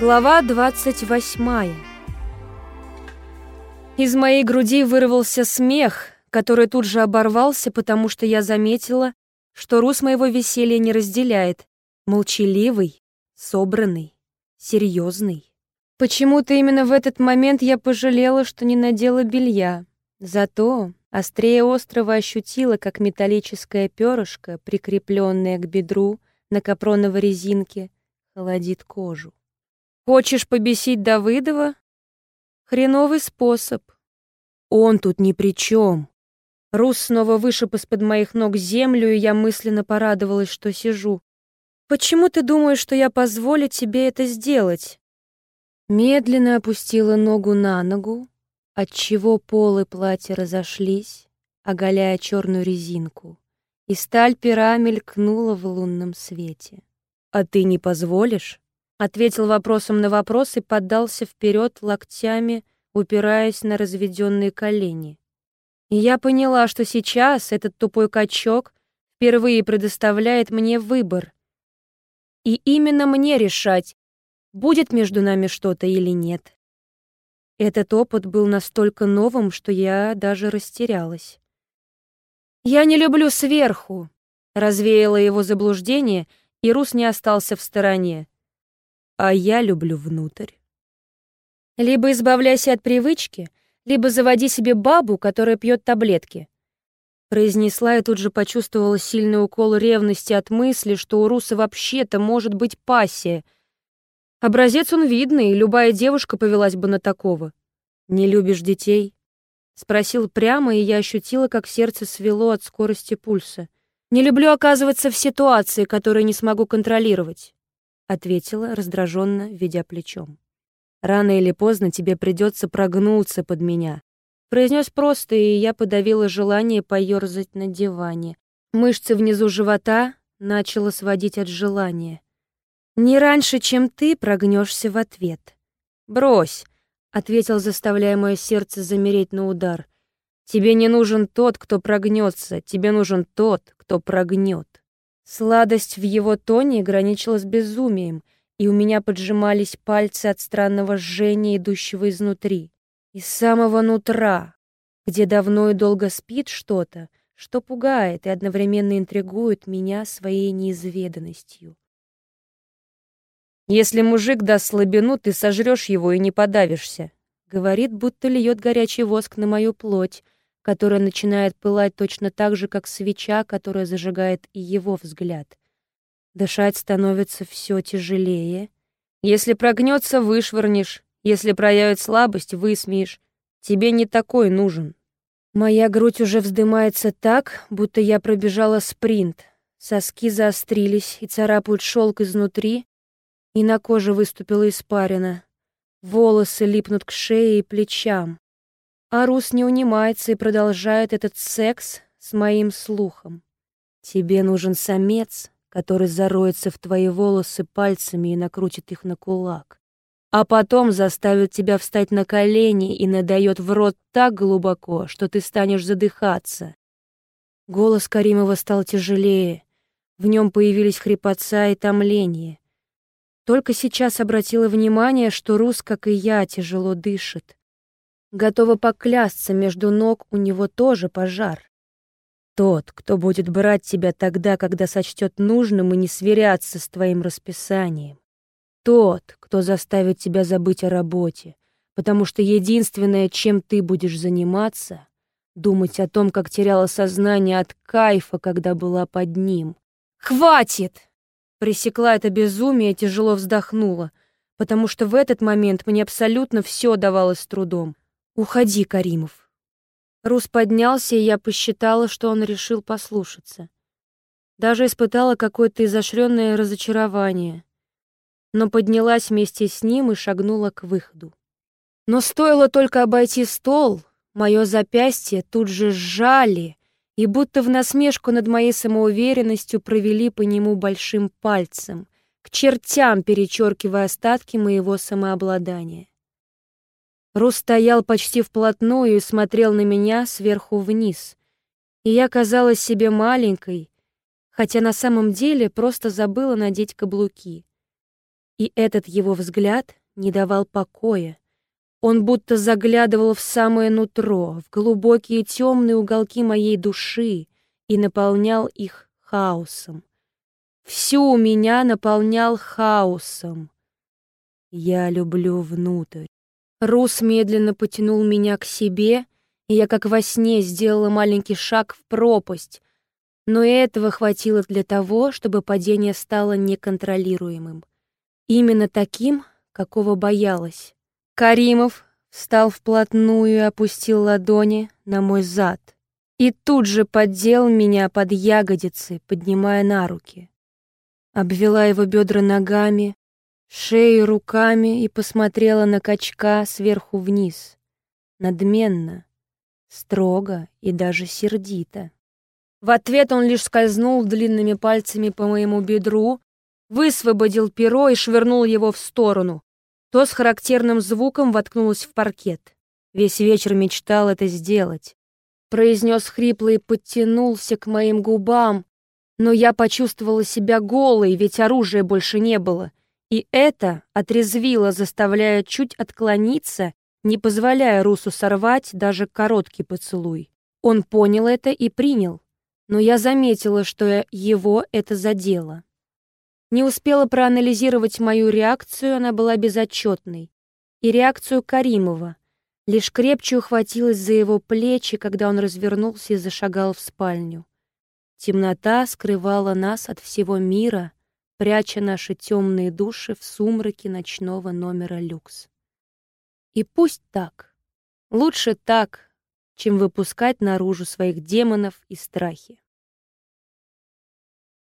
Глава 28 Из моей груди вырвался смех, который тут же оборвался, потому что я заметила, что Рус моего веселья не разделяет. Молчаливый, собранный, серьезный. Почему-то именно в этот момент я пожалела, что не надела белья. Зато острее острова ощутила, как металлическое перышко, прикрепленное к бедру на капроновой резинке, холодит кожу. Хочешь побесить Давыдова? Хреновый способ. Он тут ни при чем. Рус снова вышиб из-под моих ног землю, и я мысленно порадовалась, что сижу. «Почему ты думаешь, что я позволю тебе это сделать?» Медленно опустила ногу на ногу, отчего полы платья разошлись, оголяя черную резинку, и сталь пера мелькнула в лунном свете. «А ты не позволишь?» Ответил вопросом на вопрос и поддался вперед локтями, упираясь на разведенные колени. И я поняла, что сейчас этот тупой качок впервые предоставляет мне выбор. И именно мне решать, будет между нами что-то или нет. Этот опыт был настолько новым, что я даже растерялась. «Я не люблю сверху», — развеяло его заблуждение, и Рус не остался в стороне а я люблю внутрь. Либо избавляйся от привычки, либо заводи себе бабу, которая пьет таблетки. Произнесла и тут же почувствовала сильный укол ревности от мысли, что у Руса вообще-то может быть пассия. Образец он видный, и любая девушка повелась бы на такого. «Не любишь детей?» Спросил прямо, и я ощутила, как сердце свело от скорости пульса. «Не люблю оказываться в ситуации, которые не смогу контролировать ответила раздраженно, ведя плечом. Рано или поздно тебе придется прогнуться под меня. Произнес просто, и я подавила желание поерзать на диване. Мышцы внизу живота начала сводить от желания. Не раньше, чем ты прогнешься в ответ. Брось, ответил, заставляя мое сердце замереть на удар. Тебе не нужен тот, кто прогнется, тебе нужен тот, кто прогнет. Сладость в его тоне граничила с безумием, и у меня поджимались пальцы от странного жжения, идущего изнутри. Из самого нутра, где давно и долго спит что-то, что пугает и одновременно интригует меня своей неизведанностью. «Если мужик даст слабину, ты сожрешь его и не подавишься», — говорит, будто льет горячий воск на мою плоть, которая начинает пылать точно так же, как свеча, которая зажигает и его взгляд. Дышать становится все тяжелее. Если прогнется, вышвырнешь. Если проявит слабость, высмеешь. Тебе не такой нужен. Моя грудь уже вздымается так, будто я пробежала спринт. Соски заострились и царапают шелк изнутри, и на коже выступила испарина. Волосы липнут к шее и плечам. А Рус не унимается и продолжает этот секс с моим слухом. Тебе нужен самец, который зароется в твои волосы пальцами и накрутит их на кулак. А потом заставит тебя встать на колени и надает в рот так глубоко, что ты станешь задыхаться. Голос Каримова стал тяжелее. В нем появились хрипотца и томление. Только сейчас обратила внимание, что Рус, как и я, тяжело дышит. Готова поклясться, между ног у него тоже пожар. Тот, кто будет брать тебя тогда, когда сочтет нужным и не сверяться с твоим расписанием. Тот, кто заставит тебя забыть о работе, потому что единственное, чем ты будешь заниматься, думать о том, как теряла сознание от кайфа, когда была под ним. «Хватит!» Пресекла это безумие тяжело вздохнула, потому что в этот момент мне абсолютно все давалось трудом. «Уходи, Каримов». Рус поднялся, и я посчитала, что он решил послушаться. Даже испытала какое-то изощренное разочарование, но поднялась вместе с ним и шагнула к выходу. Но стоило только обойти стол, мое запястье тут же сжали и будто в насмешку над моей самоуверенностью провели по нему большим пальцем, к чертям перечеркивая остатки моего самообладания. Рус стоял почти вплотную и смотрел на меня сверху вниз. И я казалась себе маленькой, хотя на самом деле просто забыла надеть каблуки. И этот его взгляд не давал покоя. Он будто заглядывал в самое нутро, в глубокие темные уголки моей души и наполнял их хаосом. Всю меня наполнял хаосом. Я люблю внутрь. Рус медленно потянул меня к себе, и я как во сне сделала маленький шаг в пропасть, но этого хватило для того, чтобы падение стало неконтролируемым. Именно таким, какого боялась. Каримов встал вплотную и опустил ладони на мой зад. И тут же поддел меня под ягодицы, поднимая на руки. Обвела его бедра ногами, шею руками и посмотрела на качка сверху вниз. Надменно, строго и даже сердито. В ответ он лишь скользнул длинными пальцами по моему бедру, высвободил перо и швырнул его в сторону. То с характерным звуком воткнулось в паркет. Весь вечер мечтал это сделать. Произнес хрипло и подтянулся к моим губам, но я почувствовала себя голой, ведь оружия больше не было. И это отрезвило, заставляя чуть отклониться, не позволяя Русу сорвать даже короткий поцелуй. Он понял это и принял, но я заметила, что его это задело. Не успела проанализировать мою реакцию, она была безотчетной. И реакцию Каримова. Лишь крепче ухватилась за его плечи, когда он развернулся и зашагал в спальню. Темнота скрывала нас от всего мира, пряча наши темные души в сумраке ночного номера люкс. И пусть так. Лучше так, чем выпускать наружу своих демонов и страхи.